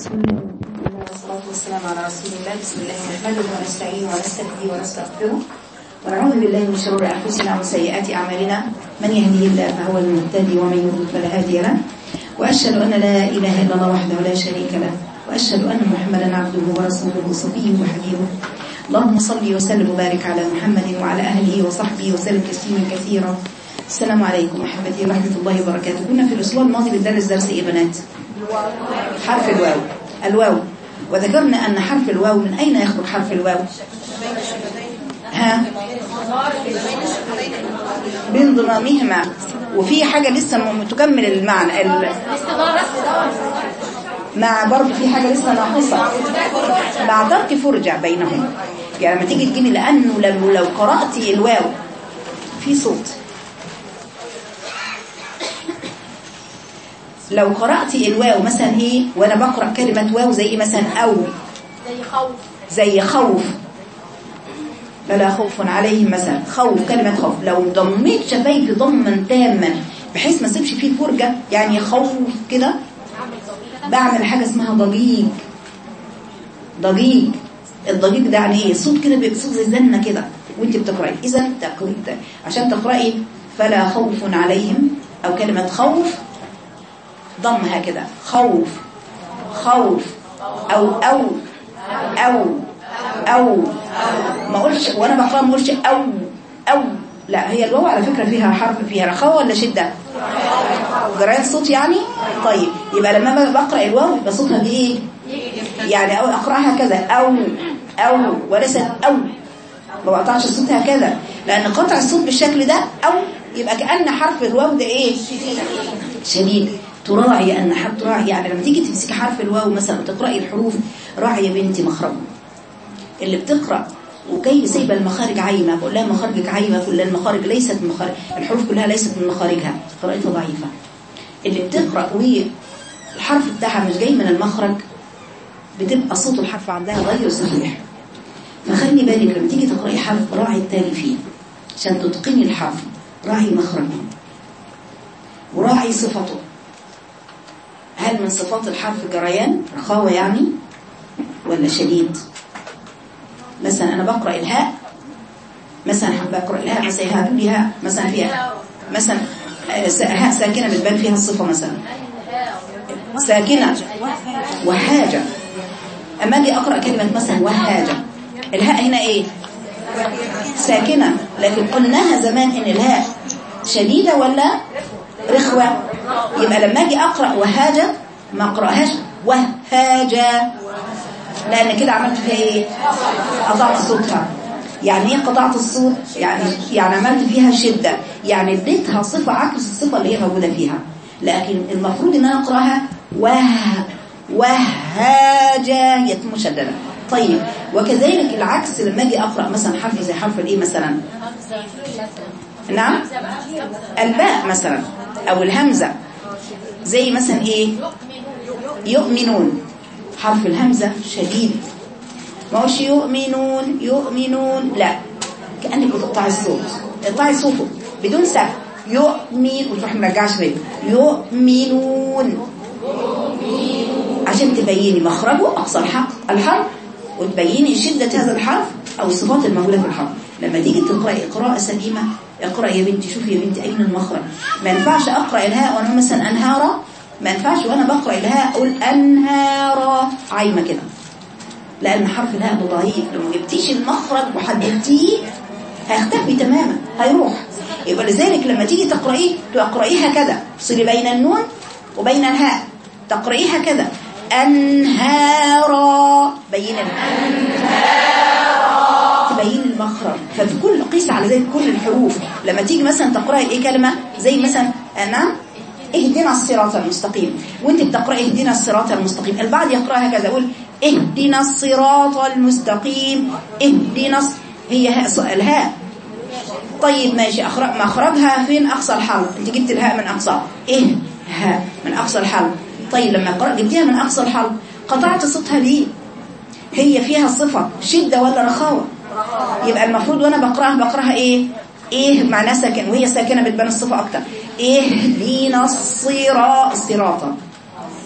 بسم الله والصلاة والسلام على رسول الله. بسم الله نحمده ونستعينه ونستهديه ونستغفره. ونعوذ بالله من شرور أنفسنا وسيئات أعمالنا. من يهديه الله فهو المهتدي ومن يضلل فلا هادي له. وأشهد أن لا إله إلا الله وحده لا شريك له. وأشهد أن محمدا عبده ورسوله صفيه وحبيبه. اللهم صل وسلم وبارك على محمد وعلى أهله وصحبه وسلم تسليما كثيرا. السلام عليكم ورحمة الله وبركاته. كنا في الأسبوع الماضي بندرس درس إيه بنات حرف الواو. الواو. وذكرنا أن حرف الواو من أين يخرج حرف الواو؟ ها؟ بانضمامهما وفي حاجة لسه تكمل المعنى. ال... مع برضه في حاجة لسه ناقصة. مع ترك فرجة بينهم. يعني لما تيجي تجيبي لأنه لو, لو قرأت الواو في صوت. لو قرأت الواو مثلا إيه وأنا بقرأ كلمة واو زي مثلا أو. زي خوف. زي خوف. فلا خوف عليهم مثلا. خوف كلمة خوف. لو ضميت شفايفي ضما تاما. بحيث ما أسيبش فيه فرجة يعني خوف كده. بعمل حاجة اسمها ضجيج. ضجيج. الضجيج ده يعني إيه؟ صوت كده بيبقى صوت زي زنة كده. وأنت بتقرأي. اذا عشان تقرأي فلا خوف عليهم. أو كلمة خوف. ضمها كده. خوف. خوف. أو أو. أو. أو. ما أقولش وأنا بقرا ما أقولش أو. أو. لا هي الواو على فكرة فيها حرف فيها رخاوه ولا شدة؟ جريان صوت يعني؟ طيب يبقى لما بقرأ الواو يبقى صوتها دي إيه يعني أو أقرأها كذا. أو. أو. وليست أو. ما بقطعش الصوت هكذا لأن قطع الصوت بالشكل ده أو يبقى كأن حرف الواو ده إيه؟ شديد. تراعي أن حرف تراعي يعني لما تيجي تمسكي حرف الواو مثلا وتقرأي الحروف راعي يا بنتي مخرجه اللي بتقرأ وكيف سايبة المخارج عايمة بقول لها مخارجك عايمة كل المخارج ليست مخارج الحروف كلها ليست من مخارجها. قراءتها ضعيفة. اللي بتقرأ والحرف بتاعها مش جاي من المخرج بتبقى صوت الحرف عندها غير صحيح. فخلي بالك لما تيجي تقرأي حرف راعي التالي فيه. عشان تتقني الحرف راعي مخرجه. وراعي صفته. هل من صفات الحرف جريان رخاوة يعني ولا شديد؟ مثلا أنا بقرأ الهاء مثلا حابة أقرأ الهاء مثلا هاء مثلا فيها مثلا آه، هاء ساكنة بتبان فيها الصفة مثلا. ساكنة. وحاجة أما أجي أقرأ كلمة مثلا وهاجة الهاء هنا إيه؟ ساكنة. لكن قلناها زمان إن الهاء شديدة ولا رخوة. يبقى لما أجي أقرأ وهاجة ما أقرأهاش. وهاجة لأن كده عملت فيها إيه؟ قطعت صوتها يعني إيه قطعت الصوت؟ يعني يعني عملت فيها شدة. يعني اديتها صفة عكس الصفة اللي هي موجودة فيها. لكن المفروض إن أنا أقرأها وه وهاجة مشددة. طيب وكذلك العكس لما أجي أقرأ مثلا حرف زي حرف الإيه مثلا؟ نعم. الباء مثلا أو الهمزة. زي مثلا إيه؟ يؤمنون. حرف الهمزة شديد. ما هوش يؤمنون يؤمنون؟ لا. كأنك بتقطعي الصوت. اقطعي صوته بدون سكت يؤمن وتروح مرجعش بيه يؤمنون. عشان تبيني مخرجه أقصى الحق الحرف وتبيني شدة هذا الحرف أو الصفات الموجودة في الحرف. لما تيجي تقرأي قراءة سليمة اقرأ يا بنتي شوفي يا بنتي أين المخرج. ما ينفعش أقرأ الهاء وأنا مثلا أنهارا ما ينفعش وأنا بقرأ الهاء أقول أنهارا عايمة كده. لأن حرف الهاء ضعيف لو ما جبتيش المخرج وحددتيه هيختفي تماما هيروح. يبقى لذلك لما تيجي تقرأيه تقرأيها كذا. افصلي بين النون وبين الهاء. تقرأيها كذا. أنهارا بين تبين المخرج ففي كل قيس على ذلك كل الحروف. لما تيجي مثلا تقرأي إيه كلمة زي مثلا أنا اهدنا الصراط المستقيم. وأنت بتقرأي اهدنا الصراط المستقيم. البعض يقرأها كذا يقول اهدنا الصراط المستقيم. اهدنا هي هاء الهاء طيب ماشي. أخرج مخرجها فين؟ أقصى الحلق أنت جبت الهاء من أقصى. إيه؟ ها من أقصى الحلق طيب لما جبتيها من أقصى الحلق قطعت صوتها ليه؟ هي فيها صفة شدة ولا رخاوة؟ يبقى المفروض وأنا بقرأها بقرأها إيه؟ إيه معناها ساكن وهي ساكنة بتبان الصفة أكتر. إهدينا الصراط. الصراط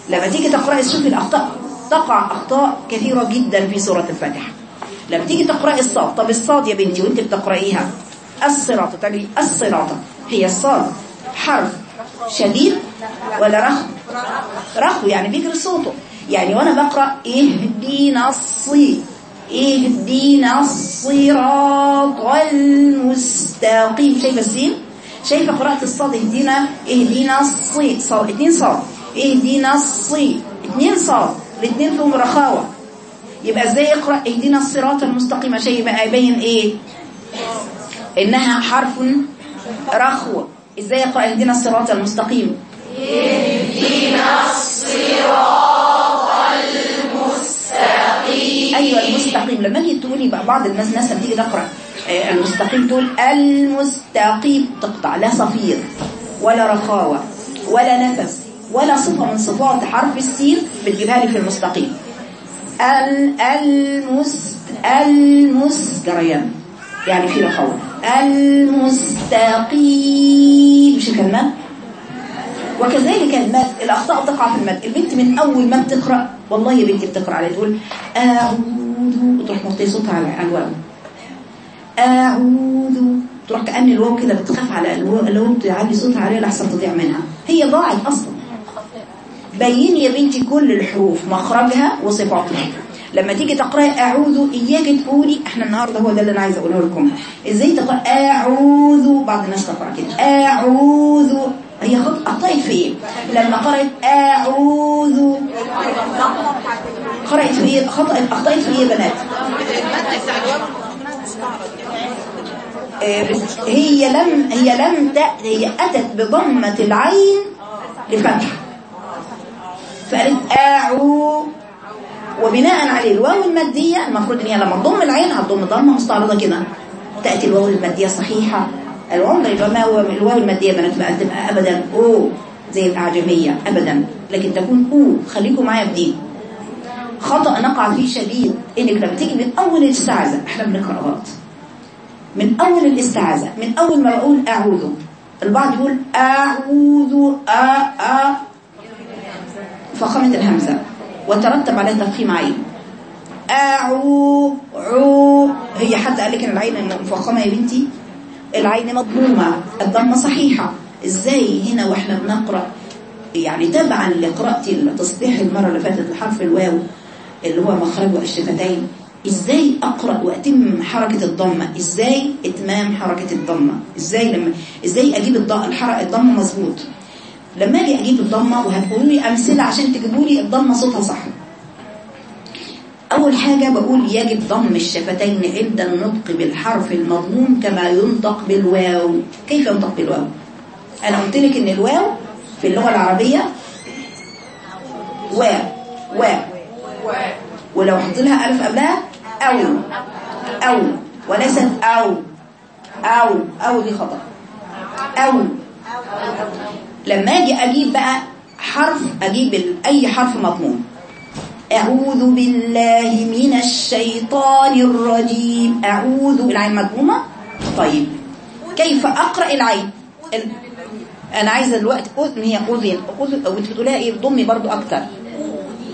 لما تيجي تقرأي تشوفي الأخطاء تقع أخطاء كثيرة جدا في سورة الفاتحة. لما تيجي تقرأي الصاد طب الصاد يا بنتي وأنت بتقرأيها؟ الصراط. تقولي الصراط. هي الصاد. حرف. شديد ولا رخو رخو يعني بيجري صوته. يعني وأنا بقرأ إهدينا الصي اهدينا الصراط المستقيم. شايفة السين شايفة قراءة الصاد اهدينا اهدينا الصي. صاد اتنين صاد. اهدينا الصي. اتنين صاد. الاتنين فيهم رخاوة. يبقى إزاي يقرأ اهدينا الصراط المستقيم؟ عشان يبقى يبين إيه؟ انها حرف رخو إزاي يقرأ اهدينا الصراط المستقيم؟ اهدنا الصراط المستقيم لما أجي تقولي بقى بعض الناس ناس تيجي تقرأ آه، المستقيم تقول المستقيم تقطع لا صفير ولا رخاوة ولا نفس ولا صفة من صفات حرف السين بتجيبها لي في المستقيم. ال المست المس جريان يعني في رخاوة. المستقيم. مش الكلمات وكذلك المد. الأخطاء تقع في المد. البنت من أول ما بتقرأ والله يا بنتي بتقرأ عليه تقول أعوذ وتروح موطيه صوتها على الواو أعوذ تروح كأن الواو كده بتخاف على الواو تعلي صوتها عليها لحسن تضيع منها. هي ضاعت أصلا. بيني يا بنتي كل الحروف مخرجها وصفاتها. لما تيجي تقراي أعوذ إياك تقولي إحنا النهارده هو ده اللي أنا عايزة أقوله لكم. إزاي تقرأ أعوذ؟ بعض الناس تقرأ كده. أعوذ. هي خط اخطات في إيه لما قرأت أعوذ. قرأت في إيه خطا أخطأت في إيه يا بنات. آه، هي لم هي لم هي أتت بضمة العين لفتح. فقالت أعو. وبناء عليه الواو المادية المفروض إن هي لما تضم العين هتضم ضمة مستعرضة كده. تأتي الواو المادية صحيحة العمر يبقى ما هو الواو المادية ما تبقى تبقى ابدا أو زي الأعجمية ابدا. لكن تكون أو. خليكم معايا في دي. خطأ نقع فيه شديد إنك لما تيجي من أول الاستعاذة إحنا بنقرأ غلط. من أول الاستعاذة من أول ما بقول أعوذ البعض يقول أعوذ أ أ فخامة الهمزة. وترتب على تفخيم عين. أعو عو هي حد قال لك إن العين مفخمة يا بنتي العين مضمومة الضمة صحيحة. إزاي هنا وإحنا بنقرأ؟ يعني تبعا لقراءة التصحيح المرة اللي فاتت لحرف الواو. اللي هو مخرجه الشفتين إزاي أقرأ وأتم حركة الضمة؟ إزاي إتمام حركة الضمة؟ إزاي لما إزاي أجيب الضمة الحركة الضمة مظبوط؟ لما أجي أجيب الضمة وهتقولوا لي أمثلة عشان تجيبوا لي الضمة صوتها صح. أول حاجة بقول يجب ضم الشفتين عند النطق بالحرف المضموم كما ينطق بالواو. كيف ينطق بالواو؟ أنا قلت لك إن الواو في اللغة العربية واو واو. ولو حط لها ألف قبلها أو أو وليست أو أو أو دي خطأ. أو. لما أجي أجيب بقى حرف أجيب ال- أي حرف مضموم أعوذ بالله من الشيطان الرجيم. أعوذ العين مضمومة؟ طيب. كيف أقرأ العين؟ ال... أنا عايزة دلوقتي أذن هي أذن. أو انت بتقولها إيه؟ ضمي برضو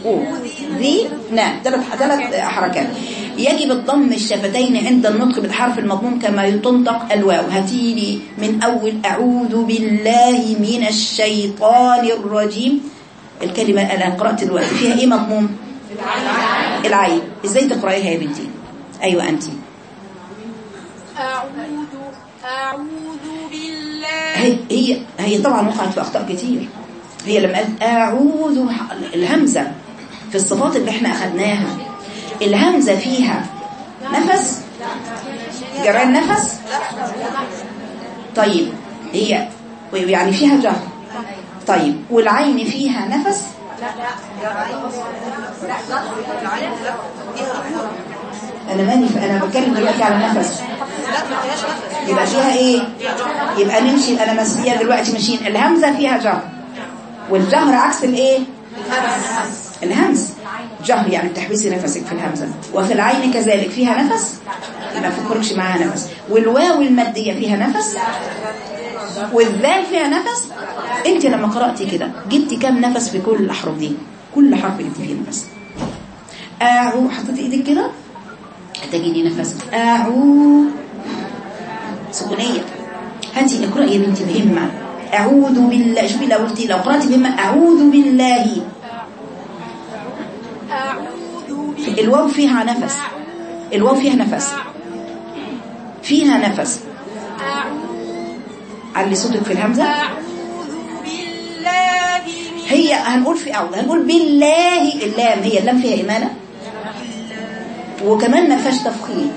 أكتر ذي نعم ثلاث ثلاث حركات. يجب الضم الشفتين عند النطق بالحرف المضموم كما تنطق الواو. هتيلي من أول. أعوذ بالله من الشيطان الرجيم. الكلمة أنا قرأت الوقت فيها إيه مضموم؟ العين. إزاي تقرأيها يا بنتي؟ أيوة أنت. أعوذ أعوذ بالله. هي هي, هي طبعا وقعت في أخطاء كتير. هي لما قالت أعوذ الهمزة. في الصفات اللي إحنا أخذناها الهمزة فيها نفس؟ جران نفس طيب هي يعني فيها جهر طيب والعين فيها نفس؟ أنا ماني أنا بتكلم دلوقتي على نفس. يبقى فيها إيه؟ يبقى نمشي أنا مسية دلوقتي ماشيين. الهمزة فيها جهر والجهر عكس الإيه؟ الهمز. جهر يعني بتحبسي نفسك في الهمزة. وفي العين كذلك فيها نفس؟ ما فكركش معاها نفس. والواو المادية فيها نفس؟ والذال فيها نفس؟ انت لما قرأتي كده جبتي كام نفس في كل الأحرف دي؟ كل حرف جبتي فيه نفس. أعو حطيت إيدك كده؟ تجدي نفس. أعو. سكونية هاتي اقرأ يا بنتي بهمة أعوذ بالله. شوفي لو قلتي لو قرأتي بهمة أعوذ بالله. الواو فيها نفس. الواو فيها نفس. فيها نفس. علي صوتك في الهمزة. هي هنقول في أعوذ هنقول بالله اللام. هي اللام فيها إمالة وكمان ما فيهاش تفخيم.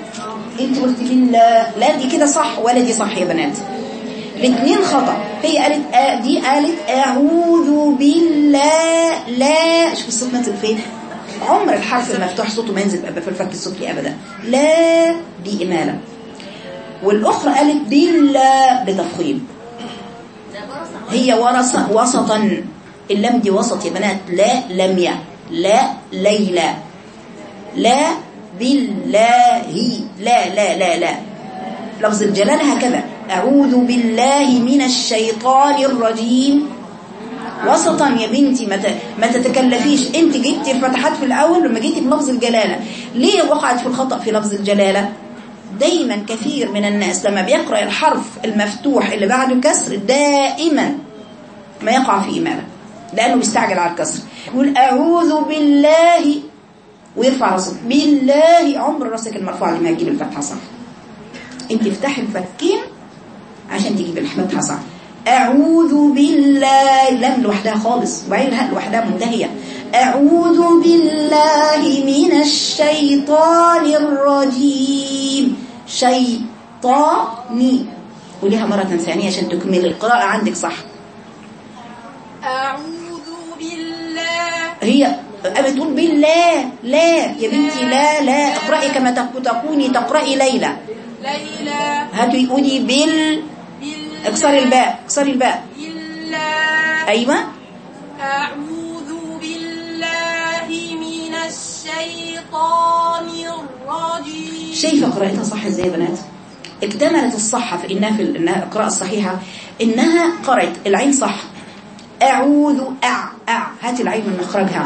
انت قلتي بالله. لا دي كده صح ولا دي صح يا بنات؟ الاثنين خطأ. هي قالت آه دي قالت أعوذ بالله. لا شوف الصوت نازل فين عمر الحرف المفتوح صوته ما ينزل في الفك السفلي أبدا. لا دي إمالة والأخرى قالت بالله بتفخيم هي ورص وسطا. اللام دي وسط يا بنات. لا لمية لا ليلى. لا بالله. لا لا لا لا. لفظ الجلال هكذا. أعوذ بالله من الشيطان الرجيم. وسطا يا بنتي ما تتكلفيش. انت جبتي الفتحات في الأول لما جيتي في لفظ الجلالة. ليه وقعت في الخطأ في لفظ الجلالة؟ دايما كثير من الناس لما بيقرأ الحرف المفتوح اللي بعده كسر دائما ما يقع في إمامة لأنه بيستعجل على الكسر. يقول أعوذ بالله ويرفع راسك بالله عمر راسك المرفوع اللي ما تجيب الفتحة صح. انت افتحي الفكين عشان تجيب الفتحة صح. أعوذ بالله لم لوحدها خالص وبعدين الهاء لوحدها منتهية. أعوذ بالله من الشيطان الرجيم. شيطاني. قوليها مرة ثانية عشان تكمل القراءة عندك صح؟ أعوذ بالله. هي بتقول بالله لا يا بنتي لا لا. اقرأي كما تكوني تقرأي ليلى. ليلى. هاتي قولي بال بالله اكسري الباء اكسري الباء. أيوه. أعوذ بالله من الشيطان الرجيم. شايفه قراءتها صح إزاي يا بنات؟ اكتملت الصح في انها في إنها القراءه الصحيحه إنها قرأت العين صح. أعوذ أع أع. هاتي العين من مخرجها.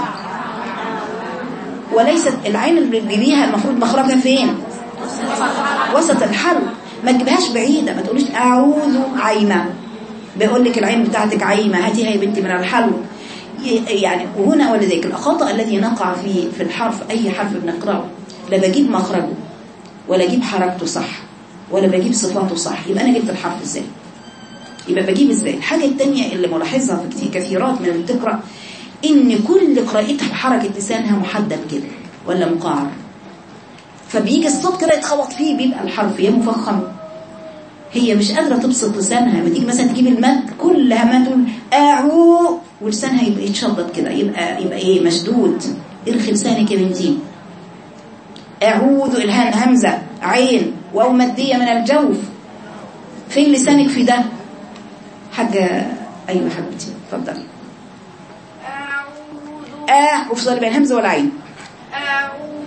وليست العين اللي بتجيبيها المفروض مخرجها فين؟ وسط الحرف. ما تجيبهاش بعيدة ما تقوليش أعوذ عايمه بيقول لك العين بتاعتك عايمه هاتيها يا بنتي من الحلق ي- يعني وهنا ولذلك الخطأ الذي نقع فيه في الحرف أي حرف بنقرأه لا بجيب مخرجه ولا أجيب حركته صح ولا بجيب صفاته صح. يبقى أنا جبت الحرف إزاي؟ يبقى بجيب إزاي؟ الحاجة الثانية اللي ملاحظها في كثيرات من اللي بتقرأ إن كل قراءتها بحركة لسانها محدد كده ولا مقعر فبيجي الصوت كده يتخبط فيه بيبقى الحرف يا مفخم. هي مش قادرة تبسط لسانها. لما تيجي مثلا تجيب المد كل ما تقول أعو ولسانها يبقى يتشدد كده يبقى يبقى إيه مشدود. ارخي لسانك يا بنتي. أعوذ إلهام همزة عين واو مادية من الجوف. فين لسانك في ده؟ حاجة أيوة حبيبتي اتفضلي. أعوذ آه وفصلي بين الهمزة والعين أعوذ بالله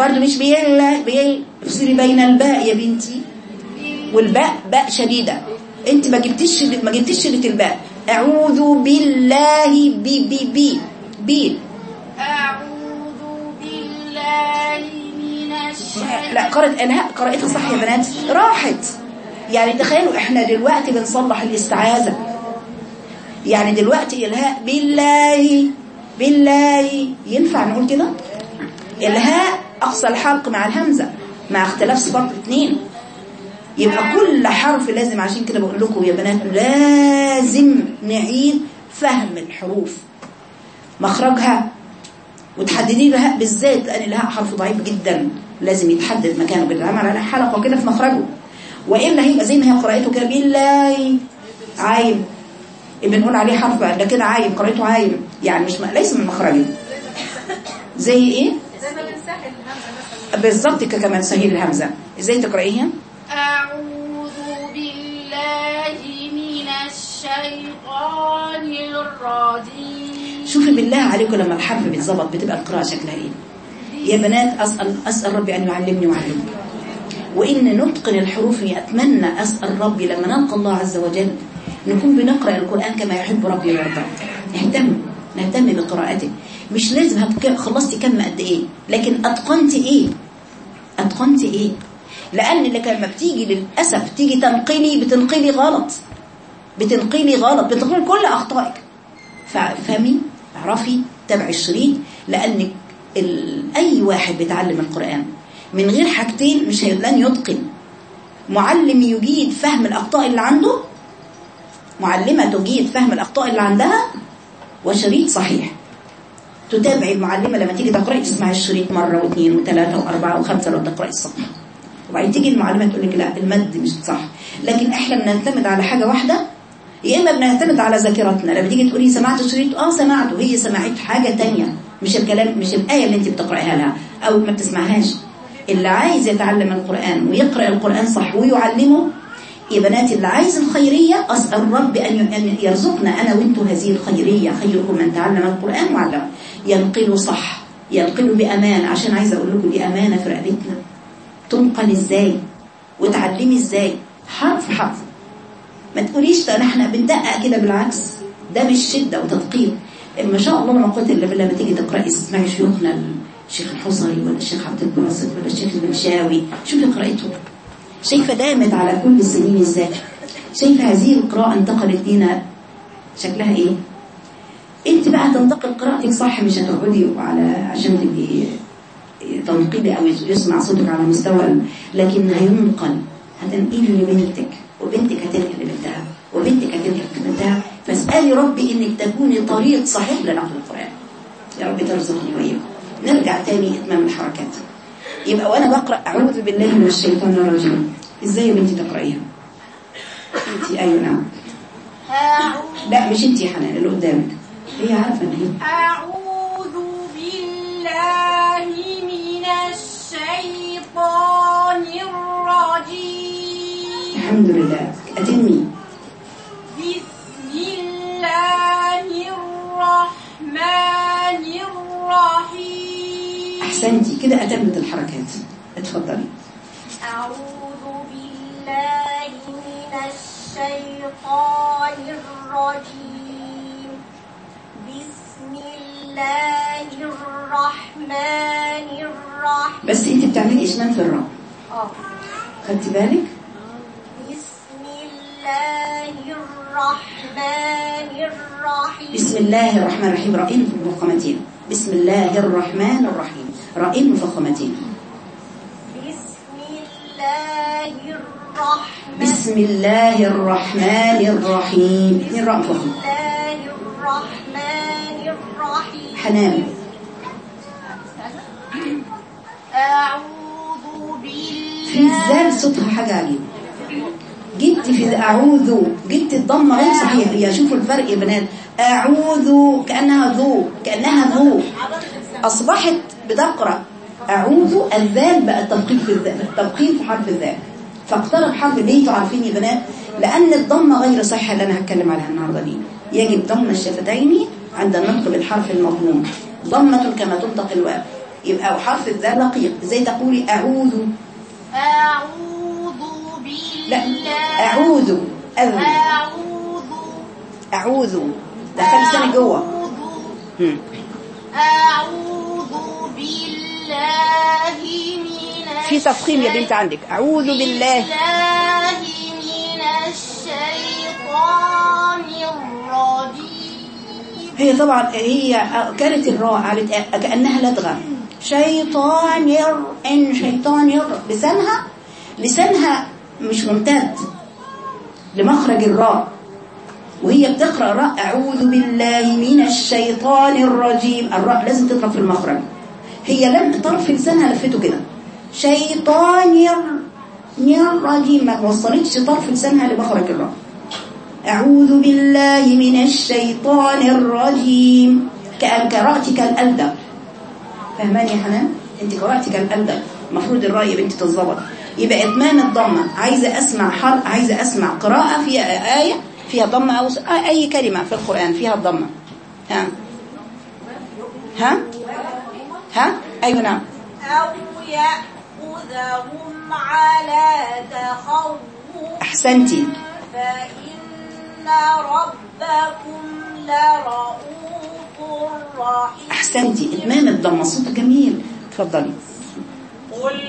برضو مش بيل بيل افصلي بين الباء يا بنتي والباء باء شديدة. انت ما جبتيش ما جبتيش شدة الباء. أعوذ بالله بي بي بي بي أعوذ بالله من الشيطان لا قرأت لا قرأتها صح يا بنات؟ راحت. يعني تخيلوا إحنا دلوقتي بنصلح الاستعاذة. يعني دلوقتي الهاء بالله بالله ينفع نقول كده؟ الهاء أقصى الحلق مع الهمزة مع اختلاف صفات الاثنين. يبقى كل حرف لازم عشان كده بقول لكم يا بنات لازم نعيد فهم الحروف. مخرجها وتحددي لها بالذات لأن الهاء حرف ضعيف جدا لازم يتحدد مكانه. بيتعمل على حلقة كده في مخرجه. وإلا هيبقى زي ما هي قراءته كده بالله عايم. بنقول عليه حرف ده كده عايم قراءته عايم. يعني مش ليس من مخرجه. زي إيه؟ بالظبط كمان سهيل الهمزة. إزاي تقرأيها؟ أعوذ بالله من الشيطان الرجيم. شوفي بالله عليكم لما الحرف بيتظبط بتبقى القراءة شكلها إيه؟ يا بنات أسأل, أسأل ربي أن يعلمني ويعلمكم وإن نتقن الحروف أتمنى أسأل ربي لما نلقى الله عز وجل نكون بنقرأ القرآن كما يحب ربي ويرضى. نهتم نهتم بقراءتك مش لازم خلصتي كم قد إيه. لكن أتقنتي إيه؟ أتقنتي إيه؟ لأن لما بتيجي للأسف تيجي تنقلي بتنقلي غلط. بتنقلي غلط. بتنقلي كل أخطائك. فافهمي اعرفي تابعي الشريط لأن. أي واحد بيتعلم القرآن من غير حاجتين مش لن يتقن. معلم يجيد فهم الأخطاء اللي عنده معلمة تجيد فهم الأخطاء اللي عندها وشريط صحيح. تتابعي المعلمة لما تيجي تقرأي تسمعي الشريط مرة واثنين وثلاثة وأربعة وخمسة لو تقرأي الصفحه وبعدين تيجي المعلمة تقول لك لا المد مش صح. لكن إحنا بنعتمد على حاجة واحدة يا إما بنعتمد على ذاكرتنا. لما تيجي تقولي سمعت الشريط آه سمعته. هي سمعت حاجة تانية مش الكلام مش الآية اللي أنت بتقرأيها لها أو ما بتسمعهاش. اللي عايز يتعلم القرآن ويقرأ القرآن صح ويعلمه يا بناتي اللي عايز الخيرية أسأل الرب أن يرزقنا أنا وأنتم هذه الخيرية. خيركم من تعلم القرآن وعلمه. ينقله صح ينقله بامان عشان عايزه أقول لكم دي أمانة في رقبتنا. تنقل إزاي؟ وتعلمي إزاي؟ حرف حرف. ما تقوليش ده إحنا بندقق كده بالعكس. ده مش شدة وتدقيق ما شاء الله إلا بالله لما تيجي تقرأي تسمعي شيوخنا الشيخ الحصري ولا الشيخ عبد الباسط ولا الشيخ المنشاوي. شوفي قراءته شايفه دامت على كل السنين إزاي شايفه هذه القراءة انتقلت لينا شكلها إيه؟ أنت بقى تنتقل قراءتك صح مش هتقعدي على عشان تبقي تنقلي أو يسمع صوتك على مستوى لكن هينقل هتنقلي لبنتك وبنتك هتنقل لبنتها وبنتك هتنقل لبنتها فاسألي ربي إنك تكوني طريق صحيح لنقل القرآن. يا رب ترزقني وإياكم. نرجع تاني إتمام الحركات. يبقى وأنا بقرأ أعوذ بالله من الشيطان الرجيم. إزاي يا بنتي تقرأيها؟ أنت أيوه نعم. لا مش أنت يا حنان اللي قدامك. هي عارفة إن هي. أعوذ بالله من الشيطان الرجيم. الحمد لله. اتمي بسم الله الرحمن الرحيم. احسنتي كده اتمت الحركات. اتفضلي. أعوذ بالله من الشيطان الرجيم. بسم الله الرحمن الرحيم. بس انت بتعملي إشمام في الراء آه. خدتي بالك؟ بسم الله الرحمن الرحيم. بسم الله الرحمن الرحيم. رائين مفخمتين بسم الله الرحمن الرحيم. رائين مفخمتين بسم الله الرحمن بسم الله الرحمن الرحيم. اثنين مفخمة الله الرحمن الرحيم. حنان. أعوذ في بالله الزال صوتها حاجة عجيبة جبت في أعوذ. جبت الضمة غير صحيحة يا شوفوا الفرق يا بنات. أعوذ كأنها ذو. كأنها ذو. أصبحت بتقرأ أعوذ الذال بقى التفقيم في الذال التفقيم في حرف الذال. فاقترب حرف ليه تعرفين يا بنات لأن الضمة غير صحيحة اللي أنا هتكلم عليها النهاردة دي. يجب ضم الشفتين عند النطق بالحرف المضموم ضمة كما تنطق الواو. يبقى حرف الذال لقيق زي تقولي أعوذ. أعوذ لا بالله. أعوذ. أذن. أعوذ. أعوذ. دخل سنة جوه. أعوذ. أعوذ بالله من في تفخيم يا بنت عندك. أعوذ بالله. بالله من الشيطان الرجيم. هي طبعا هي كانت الراء علت كأنها لدغة. شيطان ير إن شيطان ير. لسانها؟ لسانها مش ممتد لمخرج الراء. وهي بتقرأ راء. أعوذ بالله من الشيطان الرجيم. الراء لازم تضرب في المخرج. هي لم طرف لسانها لفته كده. شيطان ير ما وصلتش طرف لسانها لمخرج الراء أعوذ بالله من الشيطان الرجيم. كأن قراءتي كالألدة. فهماني يا حنان؟ أنت قراءتي كالألدة. المفروض الرأي يا بنتي تتظبط يبقى إتمام الضمة. عايزة أسمع حرف عايزة أسمع قراءة فيها آية فيها ضمة أو أي كلمة في القرآن فيها الضمة. ها؟ ها؟ ها؟ أيوة نعم. أو يأخذهم على تخوف. أحسنتي. فإن ربكم لرؤوف الرحيم أحسنتي. اتمام الضمه صوت جميل. اتفضلي قل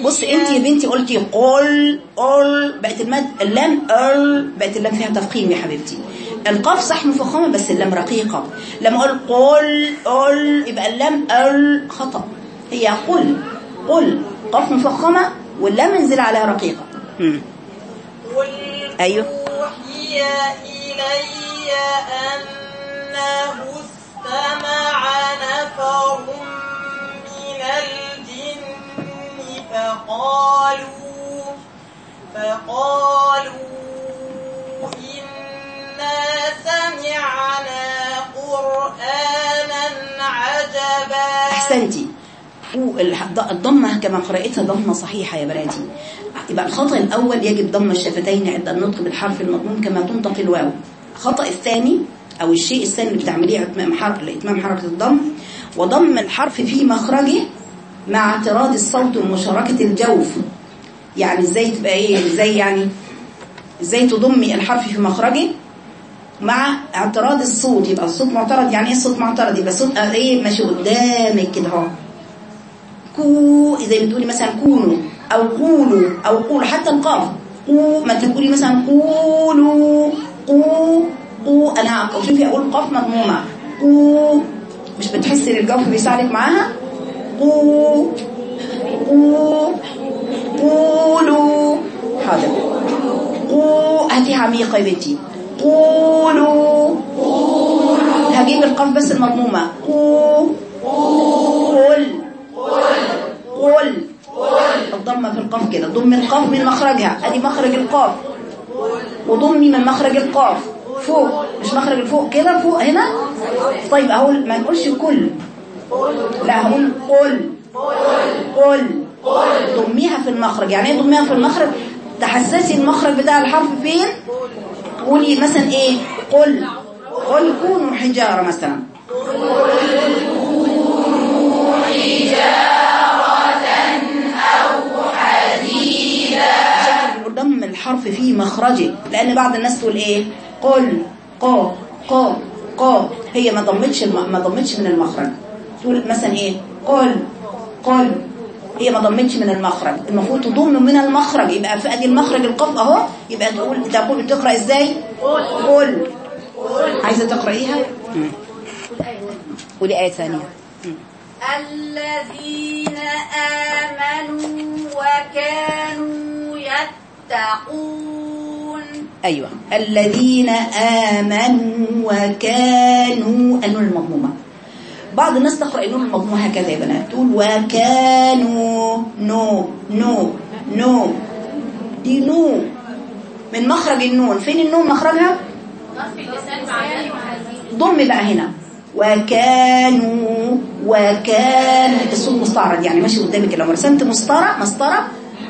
بص انت يا بنتي قلتي قل قل بقت المد اللام ال بقت اللام فيها تفخيم يا حبيبتي. القاف صح مفخمه بس اللام رقيقة. لما أقول قل قل يبقى اللام ال خطأ. هي قل قل. قاف مفخمه واللام انزل عليها رقيقة. قل أيوه. أوحي إلي أنه استمع نفر من فقالوا فقالوا إنا سمعنا قرآنا عجبا. أحسنتي. والح- الضمة كما قرأتها ضمة صحيحة يا بناتي يبقى الخطأ الأول يجب ضم الشفتين عند النطق بالحرف المضموم كما تنطق الواو. الخطأ الثاني أو الشيء الثاني اللي بتعمليه إتمام حركة الضم وضم الحرف في مخرجه مع اعتراض الصوت ومشاركة الجوف. يعني إزاي تبقى إيه؟ إزاي يعني إزاي تضمي الحرف في مخرجه مع اعتراض الصوت؟ يبقى الصوت معترض. يعني إيه الصوت معترض؟ يبقى الصوت إيه؟ ماشي قدامك كده اهو. كو زي ما بتقولي مثلا كونوا أو قولوا أو قولوا حتى القاف. قو ما تقولي مثلا قولوا قو قو. أنا شوفي أقول قاف مضمومة. قو. مش بتحسي إن الجوف بيساعدك معاها؟ قو قو قولوا حاضر قو هاتيها عميقة يا بنتي. قولوا. هجيب القاف بس المضمومة. قو قل. قل. الضمة في القاف كده. ضم القاف من مخرجها. ادي مخرج القاف. وضمي من مخرج القاف. فوق. مش مخرج الفوق. كده فوق. هنا. طيب أقول ما نقولش كل لا هقول قل. قل. ضميها في المخرج. يعني إيه ضميها في المخرج؟ تحسسي المخرج بتاع الحرف فين؟ قولي مثلا إيه؟ قل. قل كونوا حجارة مثلا. ضم الحرف في مخرجه لأن بعض الناس تقول إيه؟ قل. قا قا قا هي ما ضمتش. ما ضمتش من المخرج. تقول مثلا إيه؟ قل قل. هي ما ضمتش من المخرج. المفروض تضم من المخرج. يبقى في أدي المخرج القاف أهو. يبقى تقول تقول تقرأ إزاي؟ قل. عايزة تقرأيها. قولي آية ثانية. الذين آمنوا وكانوا يتقون. أيوة. الذين آمنوا وكانوا النون المضمومة. بعض الناس تقرأ النون المضمومة هكذا يا بنات. تقول وكانوا نو نو نو. دي نو. من مخرج النون. فين النون مخرجها؟ ضم بقى هنا. وكانوا وكانوا. الصوت مستعرض يعني ماشي قدامك لو رسمت مسطرة مسطرة.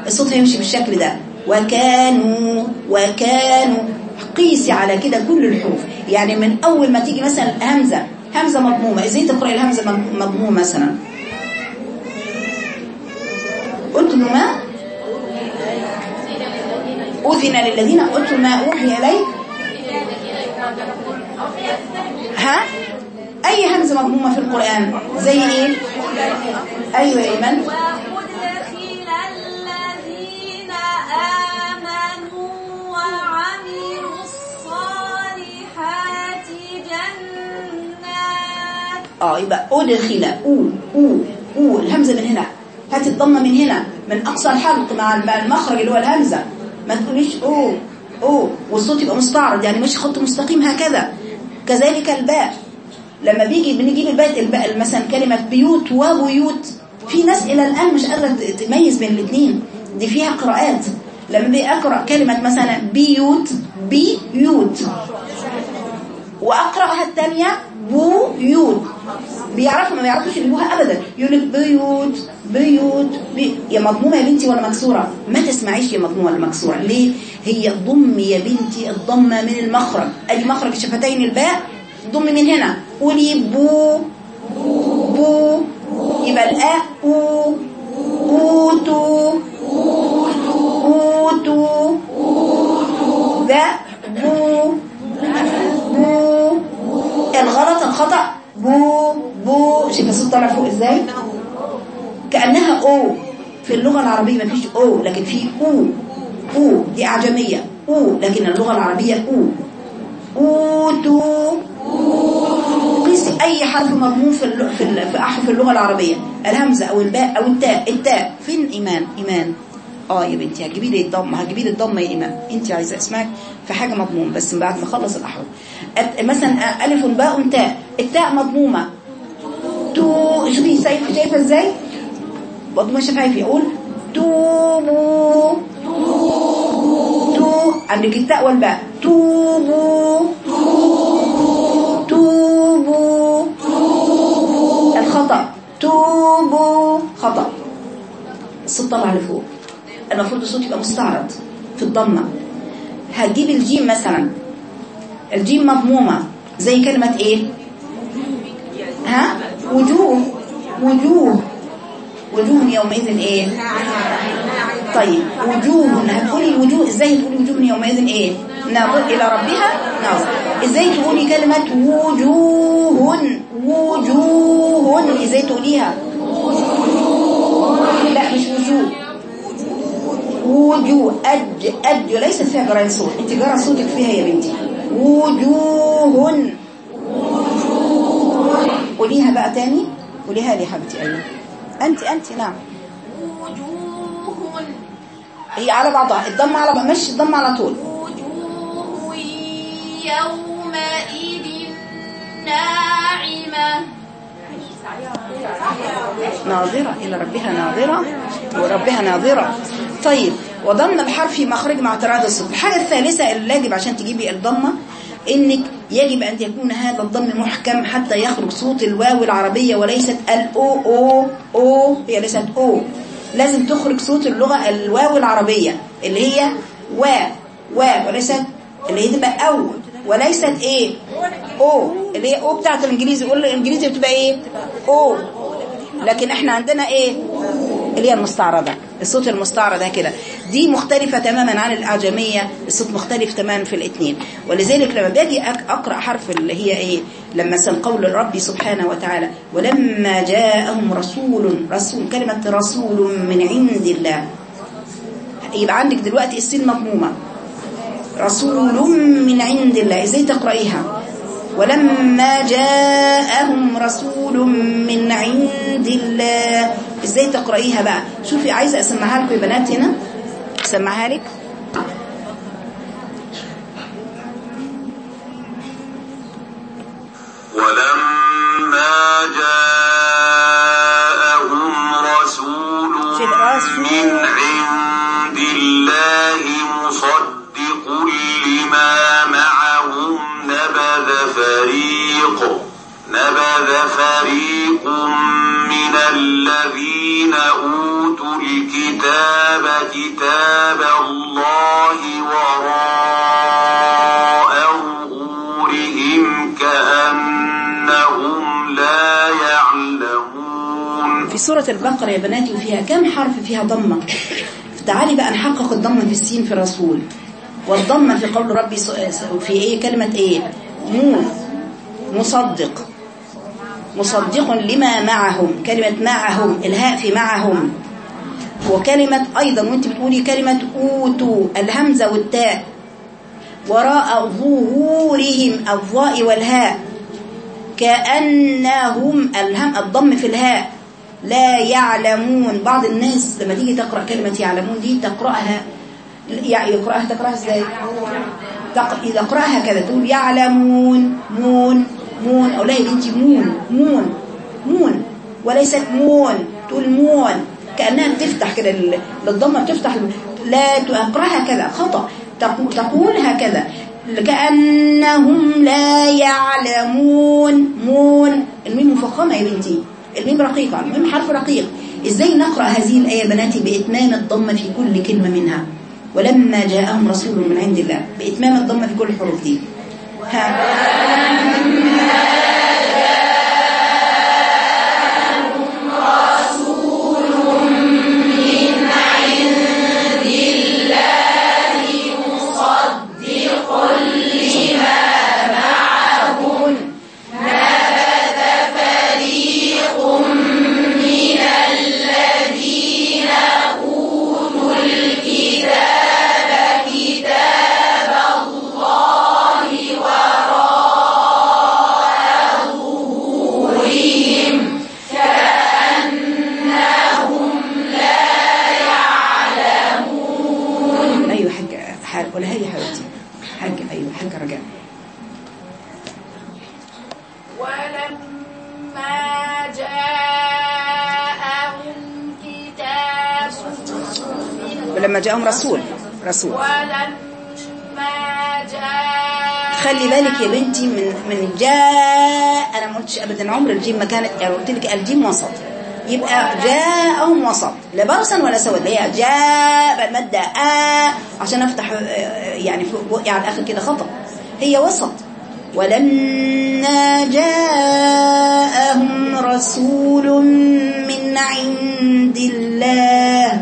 الصوت هيمشي بالشكل ده. وكانوا وكانوا. قيسي على كده كل الحروف. يعني من أول ما تيجي مثلا همزة همزة مضمومة. إزاي تقرأي الهمزة مضمومة مثلا. له ما أذن للذين قلت ما أوحي إليك. ها؟ أي همزة مضمومة في القرآن؟ زي إيه؟ أيوة إيمان. آه يبقى أدخل أو أو أو الهمزة من هنا. هات الضمة من هنا من أقصى الحلق مع المخرج اللي هو الهمزة. ما تقوليش أو أو والصوت يبقى مستعرض يعني ماشي خط مستقيم هكذا. كذلك الباء. لما بيجي بنجيب الباء الباء مثلا كلمة بيوت وبيوت. في ناس إلى الآن مش قادرة تميز بين الاثنين دي فيها قراءات. لما بيقرأ كلمة مثلا بيوت بيوت. وأقرأها الثانية بيوت. بيعرفوا ما بيعرفوش يجيبوها أبدا. يقول لك بيوت بيوت بي... يا مضمومة يا بنتي ولا مكسورة. ما تسمعيش يا مضمومة ولا مكسورة. ليه؟ هي ضم يا بنتي الضمة من المخرج. أدي مخرج شفتين الباء ضم من هنا. قولي بو. بو. يبقى الآ أو. أوتو. أوتو. ذا. بو. بو الغلط خطأ. بو بو. شايفه الصوت طالع فوق إزاي؟ كأنها أو. في اللغة العربية ما فيش أو لكن في أو. أو. دي أعجمية. أو. لكن اللغة العربية أو. أوتو. قيسي أي حرف مضموم في اللغة في, احرف اللغة العربية. الهمزة أو الباء أو التاء. التاء. فين إيمان؟ إيمان. آه يا بنتي هتجيبي لي الضمه هتجيبي لي الضمه يا إيمان. انت عايزة اسمعك في حاجة مضموم بس بعد ما أخلص الاحرف مثلا ألف باء تاء التاء مضمومة. تو شوفي شايفة إزاي؟ مضمون شفايفي يقول توبوا تو. عندك التاء والباء. توبوا توبوا الخطأ. توبوا خطأ. الصوت طلع لفوق المفروض الصوت يبقى مستعرض في الضمة. هتجيب الجيم مثلا. الجيم مضمومة. زي كلمة إيه؟ ها؟ وجوه. وجوه. وجوه يومئذ إيه؟ طيب. وجوه. هتقولي الوجوه. إزاي تقولي وجوه يومئذ إيه؟ ناظر إلى ربها؟ ناظر إزاي تقولي كلمة وجوه؟ وجوه. إزاي تقوليها؟ لا مش وجوه. وجوه. أج أج ليست فيها جرى صوت. أنت جرى صوتك فيها يا بنتي. وجوه. قوليها بقى تاني. قوليها لي حبيبتي أيوه. أنت أنت نعم. وجوه. هي على بعضها. الضم على بعض. مش الضم على طول. وجوه يومئذ ناعمة. ناظرة. إلى ربها ناظرة. وربها ناظرة. طيب وضم الحرف في مخرج مع اعتراض الصوت الحاجة الثالثة اللي يجب عشان تجيبي الضمة إنك يجب أن يكون هذا الضم محكم حتى يخرج صوت الواو العربية وليست الأو أو أو هي ليست أو. لازم تخرج صوت اللغة الواو العربية اللي هي وا وا وليست اللي هي تبقى أو وليست إيه؟ أو. اللي هي أو بتاعت الإنجليزي. يقول الإنجليزي بتبقى إيه؟ أو. لكن إحنا عندنا إيه؟ اللي هي المستعرضة الصوت المستعرض ده كده دي مختلفة تماما عن الأعجمية الصوت مختلف تماما في الاثنين. ولذلك لما باجي أقرأ حرف اللي هي إيه؟ لما سن قول الرب سبحانه وتعالى ولما جاءهم رسول رسول كلمة رسول من عند الله. يبقى عندك دلوقتي السين مضمومة. رسول من عند الله. إزاي تقرأيها؟ ولما جاءهم رسول من عند الله. إزاي تقرأيها بقى؟ شوفي عايزة أسمعها لكم يا بنات هنا. أسمعها لك. ولما جاءهم نبذ فريق من الذين أوتوا الكتاب كتاب الله وراء ظهورهم كأنهم لا يعلمون. في سورة البقرة يا بناتي وفيها كم حرف؟ فيها ضمة. تعالي بقى نحقق الضمة في السين في الرسول. والضمة في قول ربي في إيه؟ كلمة إيه؟ مو مصدق. مصدق لما معهم كلمة معهم إلهاء في معهم. وكلمة أيضا وأنت بتقولي كلمة أوتوا الهمزة والتاء وراء ظهورهم الضاء والهاء كأنهم الهم الضم في الهاء. لا يعلمون. بعض الناس لما تيجي تقرأ كلمة يعلمون دي تقرأها يعني يقرأها تقرأها إزاي؟ تق... إذا قرأها كذا تقول يعلمون مون مون أو لا يا بنتي مون مون مون. وليست مون تقول مون. كأنها بتفتح كده للضمة بتفتح لا تقرأها كذا خطأ. تقول, هكذا كأنهم لا يعلمون. مون. الميم مفخمة يا بنتي. الميم رقيقة الميم حرف رقيق. إزاي نقرأ هذه الآية بناتي؟ بإتمام الضمة في كل كلمة منها. ولما جاءهم رسول من عند الله. بإتمام الضمة في كل الحروف دي. ها. Amen. ولما جاءهم رسول رسول. ولما جاء خلي بالك يا بنتي من من جاء أنا ما قلتش ابدا عمر الجيم ما كانت يعني قلت لك الجيم وسط. يبقى جاءهم وسط. لا برصا ولا سود هي جاء مادة آ عشان أفتح آه، يعني بقي على الآخر كده خطأ. هي وسط. ولما جاءهم رسول من عند الله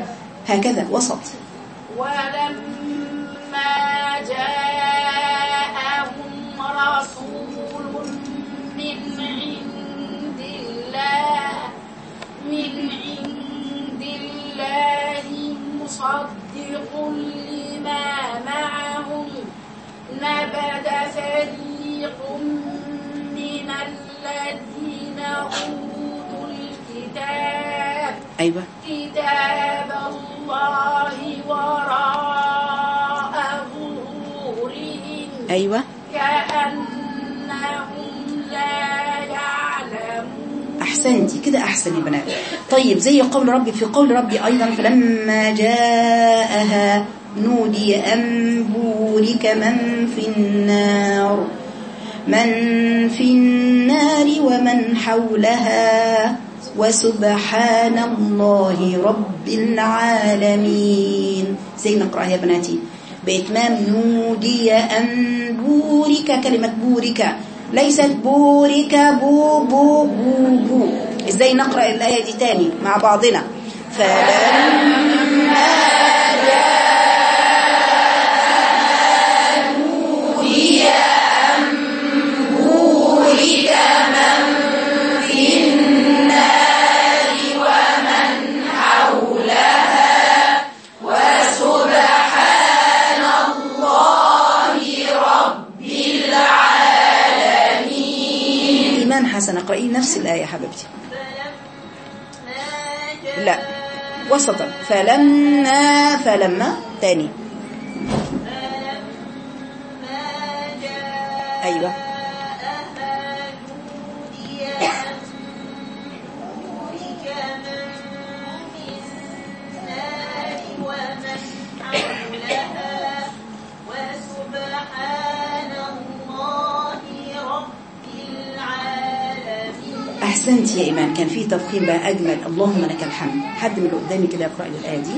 هكذا وسط. ولما جاءهم رسول من عند الله من عند الله مصدق لما معهم نبذ فريق من الذين أوتوا الكتاب. أيوه. كتاب الله وراء ظهورهم أيوه. كأنهم لا يعلمون. أحسنتي كده أحسن يا بنات. طيب زي قول ربي في قول ربي أيضا فلما جاءها نودي أن بورك من في النار. من في النار ومن حولها. وسبحان الله رب العالمين. إزاي نقرأها يا بناتي. بإتمام نودي أن بورك كلمة بورك. ليست بورك بو بو بو بو. إزاي نقرأ الآية دي تاني مع بعضنا؟ فلما إيمان حسن اقرأي نفس الآية حبيبتي. لا وسطا. فلما فلما تاني. أيوة. أحسنت يا إيمان. كان في تفخيم بقى أجمل. اللهم لك الحمد. حد من اللي قدامي كده يقرأ لي الآية دي؟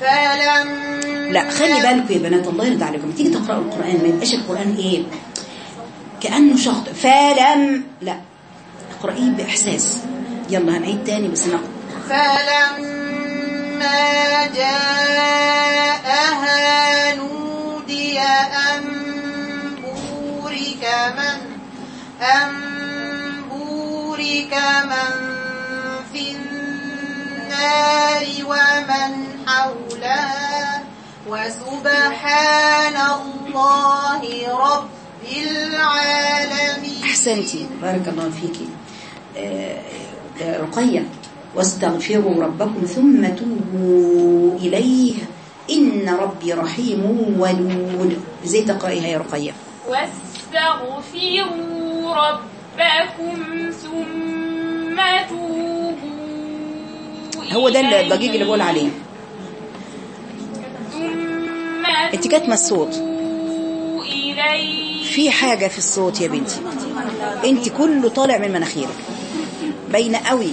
فلما لا خلي بالكم يا بنات الله يرضى عليكم. تيجي تقرأوا القرآن ما يبقاش القرآن إيه؟ كأنه شخط فلم لا اقرأيه بإحساس. يلا هنعيد تاني بس نقرأ. فلما جاءها نودي أن بورك من أن بورك من في النار ومن حولها وسبحان الله رب العالمين. أحسنتي. بارك الله فيكي آه، آه، رقية واستغفروا ربكم ثم توبوا إليه. إن ربي رحيم ودود زي تقرأيها يا رقية؟ واستغفروا ربكم. ثم توبوا هو ده. الضجيج اللي بقول عليه. ثم انت كاتمه الصوت. في حاجة في الصوت يا بنتي. انت كله طالع من مناخيرك. باينة قوي.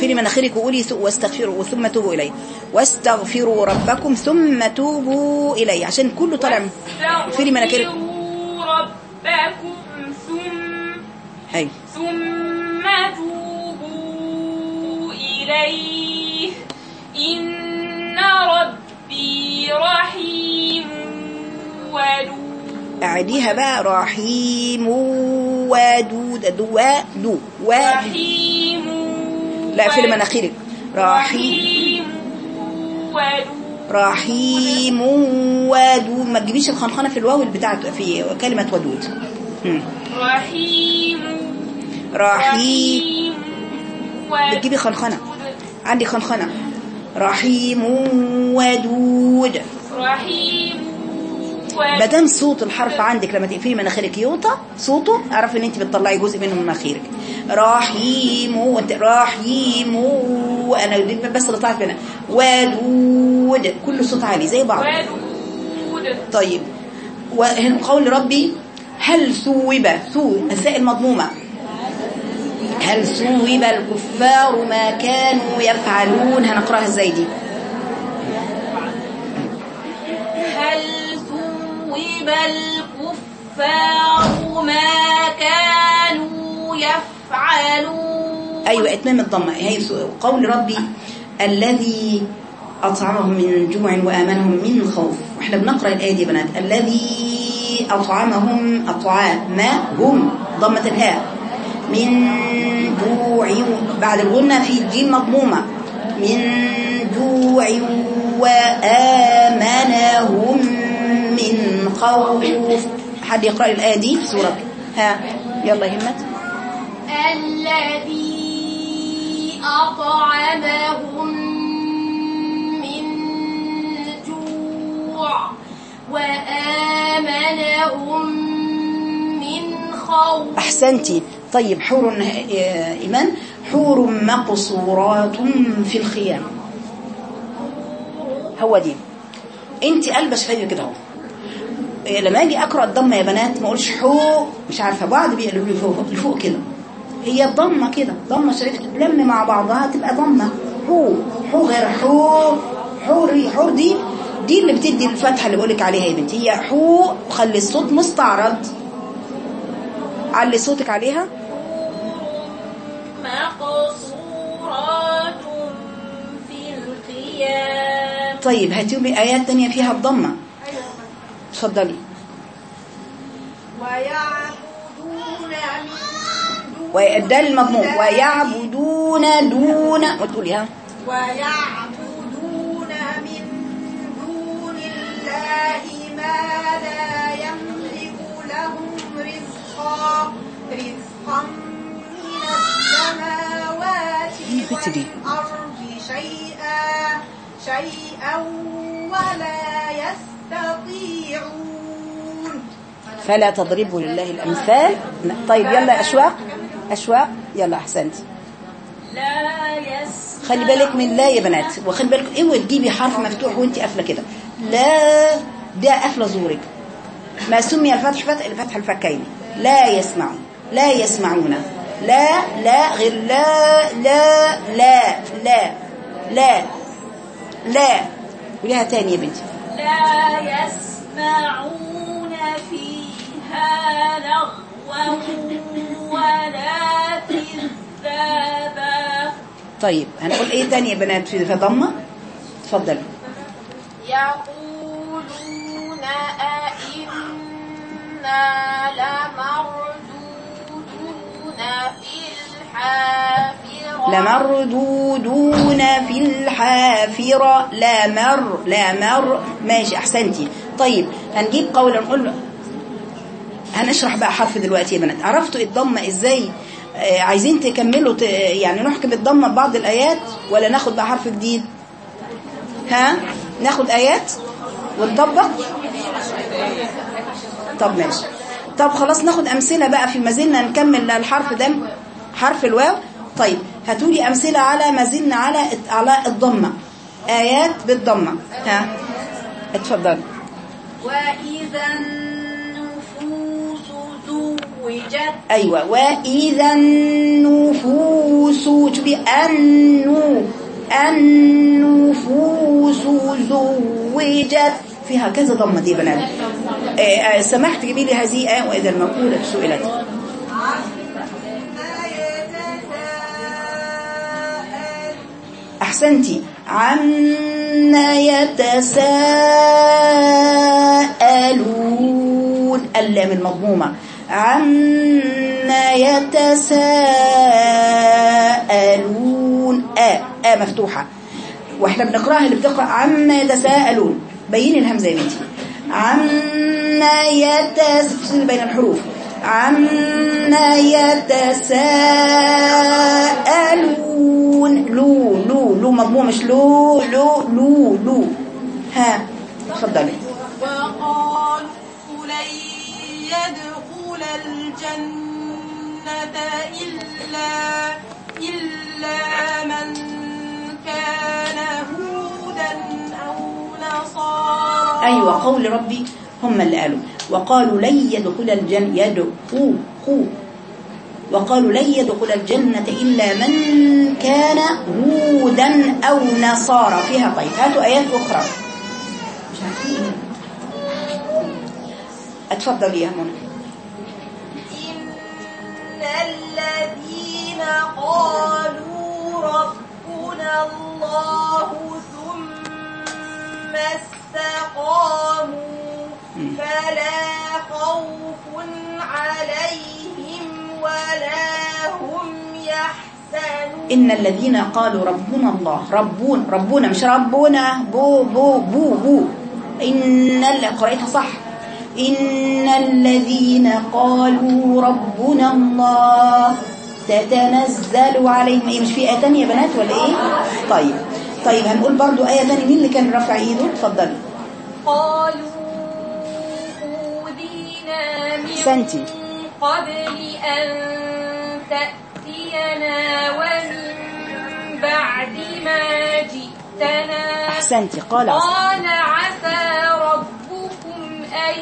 فيني مناخيرك وقولي واستغفروا ثم توبوا إليه. واستغفروا ربكم ثم توبوا إليه. عشان كله طالع من فيني مناخيرك. ربكم أي. ثم توبوا إليه. إن ربي رحيم ودود. أعديها بقى. رحيم ودود. دو دو. و رحيم لا في مناخيرك. رحيم. رحيم ودود. رحيم ودود. ما تجيبيش الخنخنة في الواو بتاعت في كلمة ودود. رحيم رحيم. بتجيبي خنخنة. عندي خنخنة. رحيم ودود. رحيم ما دام صوت الحرف عندك لما تقفلي مناخيرك يوطى صوته اعرف إن أنت بتطلعي جزء منه من مناخيرك رحيم وانت رحيم وأنا دي بس اللي طلعت منها. ودود. كل صوت عالي زي بعض. طيب. وهنا قول ربي هل ثوب ثو الثاء المضمومة. هل ثوب الكفار ما كانوا يفعلون؟ هنقرأها إزاي دي؟ هل ثوب الكفار ما كانوا يفعلون؟ أيوه إتمام الضمة. هي قول ربي الذي أطعمهم من جوع وآمنهم من خوف. وإحنا بنقرأ الآية دي بنات. الذي أطعمهم اطعامهم ضمة الهاء. من جوع بعد الغنه في الجيم مضمومة. من جوع وآمنهم من خوف. حد يقرأ الآية دي؟ في سورة. ها يلا همت الذي أطعمهم من جوع وآمنهم من خوف. أحسنتي. طيب حور آه، إيمان. حور مقصورات في الخيام. هو دي. انت قلبة شفايفي كده أهو. إيه، لما أجي أقرأ الضمة يا بنات ما أقولش حو مش عارفة بعض بيقلبوا لي فوق لفوق كده. هي الضمه كده ضمة شريفة تتلم مع بعضها تبقى ضمة. حو حو غير حو حوري حور دي. دي اللي بتدي الفتحة اللي بقولك عليها يا بنتي. هي حو خلي الصوت مستعرض. علي صوتك عليها. مقصورات في الخيام. طيب هاتوا لي آيات تانية فيها الضمة. اتفضلي. ويعبدون من دون والدال المضموم ويعبدون دون وتقولي ها. ويعبدون من دون الله ما لا دي؟ شيئا شيئا ولا يستطيعون فلا تضربوا لله الأمثال. طيب يلا أشواق. أشواق يلا أحسنت. لا يس خلي بالك من لا يا بنات وخلي بالك اوعي تجيبي حرف مفتوح وانت قافلة كده. لا ده قافلة زورك. ما سمي الفتح فتح الفتح الفكين لا يسمعون. لا يسمعون. لا لا غير لا لا لا لا لا لا. قوليها تاني يا بنتي. لا يسمعون فيها لغوا ولا كذابا. طيب هنقول إيه تاني يا بنات في ضمه اتفضلي. يقولون أئنا لمردودون لمردودون في الحافرة. لا مر لا مر. ماشي أحسنتي. طيب هنجيب قولا. نقول هنشرح بقى حرف دلوقتي يا بنات. عرفتوا الضمة إزاي؟ آه، عايزين تكملوا ت... يعني نحكم الضمة ببعض الآيات ولا ناخد بقى حرف جديد؟ ها؟ ناخد آيات ونطبق؟ طب ماشي. طب خلاص ناخد أمثلة بقى في ما زلنا نكمل الحرف ده حرف الواو. طيب هاتوا لي أمثلة على ما زلنا على على الضمة. آيات بالضمة. ها؟ اتفضل. وإذا النفوس زوجت. أيوه. وإذا النفوس شوفي النو النفوس زوجت. فيها كذا ضمة دي بنات. آه، آه، سمحت جيبي لي هذه؟ إيه وإذا المقولة سئلت. أحسنتي. عما يتساءلون. اللام المضمومة. عما يتساءلون. آ آ مفتوحة. وإحنا بنقرأها اللي بتقرأ عما يتساءلون. بين الهمزة يا بنتي عما يتساءل بين الحروف. عما يتساءلون. لو لو لو مضموم مش لو لو لو لو. ها اتفضلي وقالوا يدخل الجنة إلا إلا من كان نصارى أيوة قول ربي هم اللي قالوا. وقالوا لن يدخل الجنة يدخو خو وقالوا لن يدخل الجنة إلا من كان هودا أو نصارى. فيها طيب. هاتوا آيات أخرى. مش عارفين إيه. اتفضل يا منى. إن الذين قالوا ربنا الله ثم استقاموا فلا خوف عليهم ولا هم يحزنون. إن الذين قالوا ربنا الله ربون ربنا مش ربنا بو بو بو بو. إن قرأتها صح. إن الذين قالوا ربنا الله تتنزل عليهم. إيه مش في آية تانية يا بنات ولا إيه؟ طيب طيب هنقول برضو آية تانية. مين اللي كان رافع إيده؟ اتفضلي. قالوا أوذينا من أحسنتي. قبل أن تأتينا ومن بعد ما جئتنا أحسنتي قال. قال عسى ربكم أن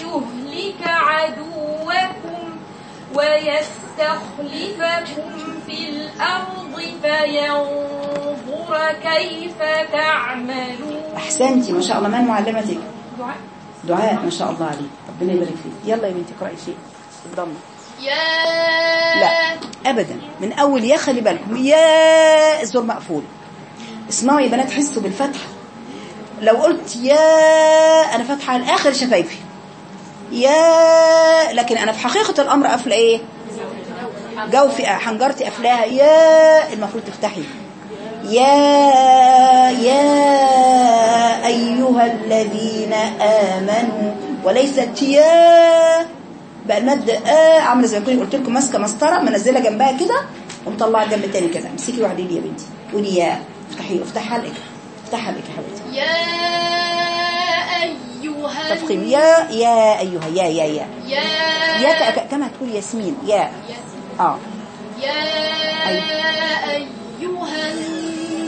يهلك عدوكم ويستخلفكم في الأرض فينظر كيف تعملون أحسنتي ما شاء الله. من معلمتك؟ دعاء. دعاء ما شاء الله عليك. ربنا يبارك فيك. يلا يا بنتي اقرأي شيء. الضمه يا لا ابدا. من أول يا خلي بالكم يا الزور مقفول. اسمعوا يا بنات حسوا بالفتح لو قلت يا أنا فاتحة على اخر شفايفي. يا لكن أنا في حقيقة الأمر قافله إيه؟ جوفي حنجرتي قافلاها يا المفروض تفتحي. يا يا أيها الذين آمنوا وليست يا بقى المد آه عاملة زي ما كنت قلت لكم ماسكة مسطرة منزلة جنبها كده ومطلعة الجنب التاني كده. امسكي واحدة دي يا بنتي. قولي يا افتحي افتحي حلقك افتحي حلقك يا حبيبتي. يا أيها تفخيم يا يا أيها يا يا يا. يا يا كما تقول ياسمين. يا. آه. يا أيها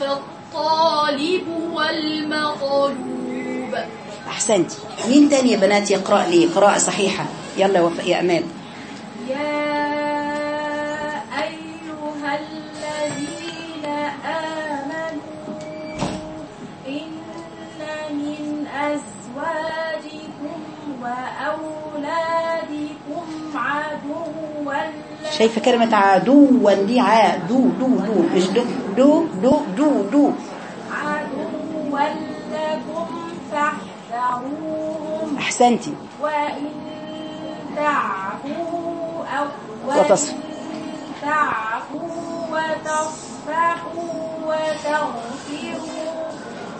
ضعف الطالب والمطلوب أحسنتي. مين تاني يا بنات يقرا لي قراءة صحيحة. يلا يا وفاء شايفة كلمة عدوا دي عدو دو دو مش دو دو دو دو دو. عدوا لكم فاحذروهم. أحسنتي. وإن تعفوا أو وتصف- تعفوا وتصفحوا وتغفروا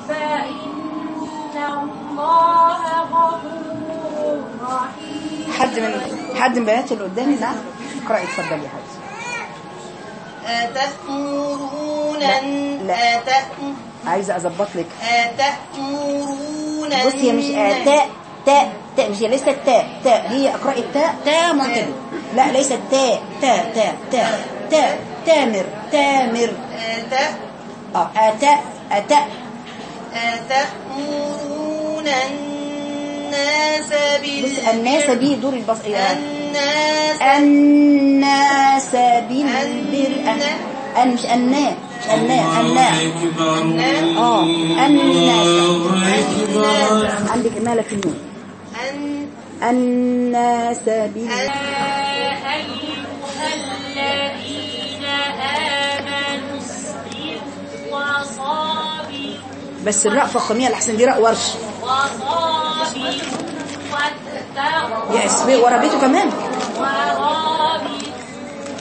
فإن الله غفور رحيم. حد من حد من البنات اللي قدامي لا اقرأي اتفضلي يا حبيبتي. أتأمرون لا، لا. عايزة أظبط لك. أتأمرون بصي هي مش آه تاء تاء تاء مش هي ليست تاء تاء. هي اقرأي التاء تاء معتدل لا ليست تاء تاء تاء تاء تاء. تامر تامر. أتأ آتاء آتاء. أتأمرون الناس الناس بي دور البص الناس الناس بالبر ان مش النا مش النا النا آه الناس عندك اماله في النون أن الناس بال أيها الذين آمنوا اصبروا وصابروا. بس الراء فخميه الأحسن دي راء ورش. ورا بيته كمان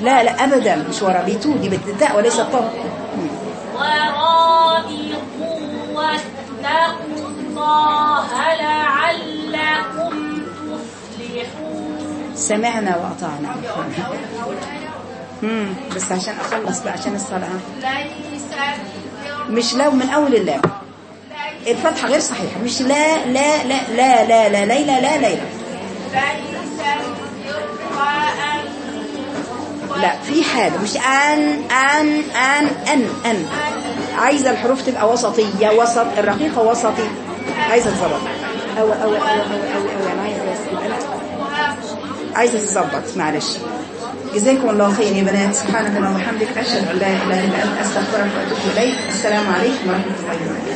لا لا ابدا مش ورا بيته دي بالتاء وليس الطاء الله لعلكم تفلحون سمعنا وأطعنا. امم بس عشان أخلص بقى عشان البر مش لو من أول اللام الفتحه غير صحيحة. مش لا لا لا لا لا لا ليلى لا ليلى ليس البر أن لا في حاجة مش ان ان ان ان ان عايزه الحروف تبقى وسطيه وسط الرقيقه وسطي عايزه تظبط أو أو أنا عايزه بس يبقى لا عايزه تظبط معلش جزاكم الله خير يا بنات سبحانك اللهم وبحمدك اشهد ان لا اله الا انت استغفرك واتوب اليك السلام عليكم ورحمه الله وبركاته